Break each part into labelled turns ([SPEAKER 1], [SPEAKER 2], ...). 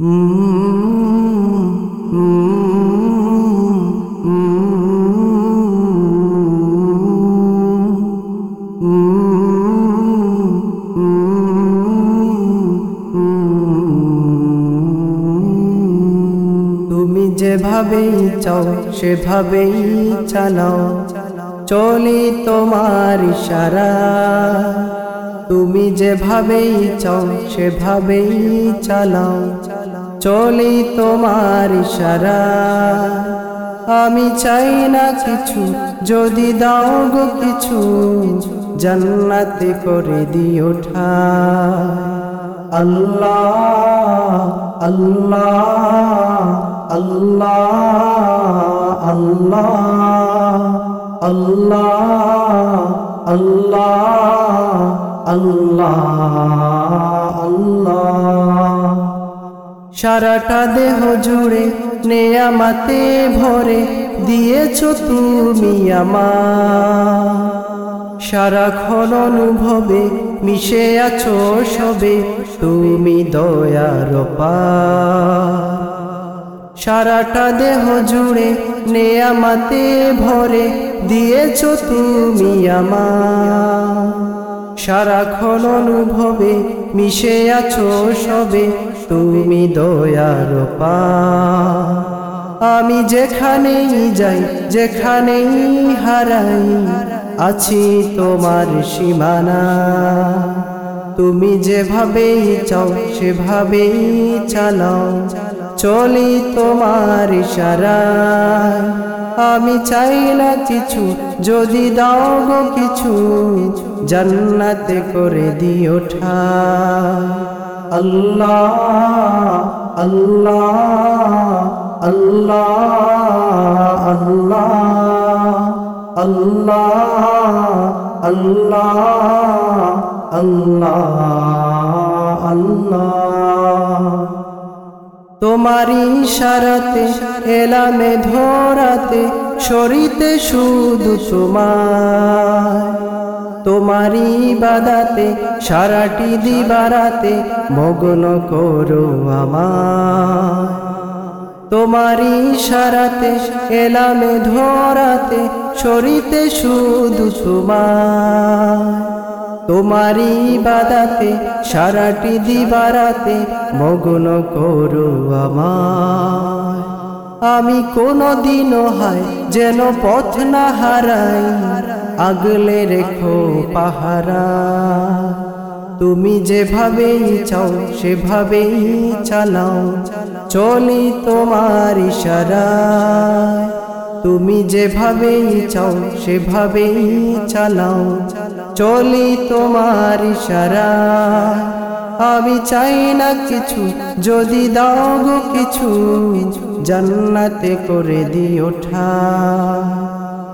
[SPEAKER 1] তুমি যেভাবেই চাও সেভাবেই চালাও। চলি তোমার ইশারা। তুমি যেভাবেই চাও সেভাবেই চালাও। চলি তোমার ইশারা আমি চাই না কিছু, যদি দাও গো কিছু, জান্নাতে করে দিও ঠা। আল্লাহ আল্লাহ আল্লাহ আল্লাহ আল্লাহ আল্লাহ আল্লাহ আল্লাহ। সারাটা দেহ জুড়ে নেয়ামাতে ভরে দিয়েছ তুমি আমার সারাক্ষণ অনুভবে মিশে আছো সবে, তুমি দয়ার পার সারাটা দেহ জুড়ে নেয়ামাতে ভরে দিয়েছ তুমি আমার সারাক্ষণ অনুভবে মিশে আছো সবে তুমি দয়ার আমি যেখানেই যাই, যেখানেই হারাই, আছি তোমার সীমানা। তুমি যেভাবেই চাও, সেভাবেই চালাও, চলি তোমার ইশারায়। আমি চাই না কিছু, যদি দাও কিছু, জান্নাতে করে দিও ঠা আল্লাহ আল্লাহ আল্লাহ আল্লাহ আল্লাহ আল্লাহ আল্লাহ আল্লাহ তোমারই সারাতে এলামে ধরাতে সরিতে শুধু তোমার তোমারই বাদাতে, সারাটি দিবারাতে মগ্ন করো আমার তোমারই সারাতে, এলামে ধরাতে সরিতে শুধু তোমার তোমারই বাদাতে, সারাটি দিবারাতে মগ্ন করো আমার আমি কোনো দিনও হয় যেন পথ না হারাই। আগলে রেখো পাহারা। তুমি যেভাবেই চাও, সেভাবেই চালাও। চলি তোমার ইশারায়। তুমি যেভাবেই চাও, সেভাবেই চালাও। চলি তোমার ইশারায়। আমি চাই না কিছু, যদি দাও কিছু, জান্নাতে করে দিও ঠা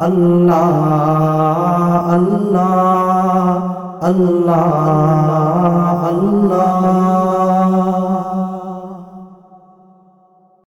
[SPEAKER 1] اللہ اللہ اللہ اللہ